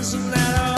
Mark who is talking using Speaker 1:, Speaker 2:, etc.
Speaker 1: Isn't that all?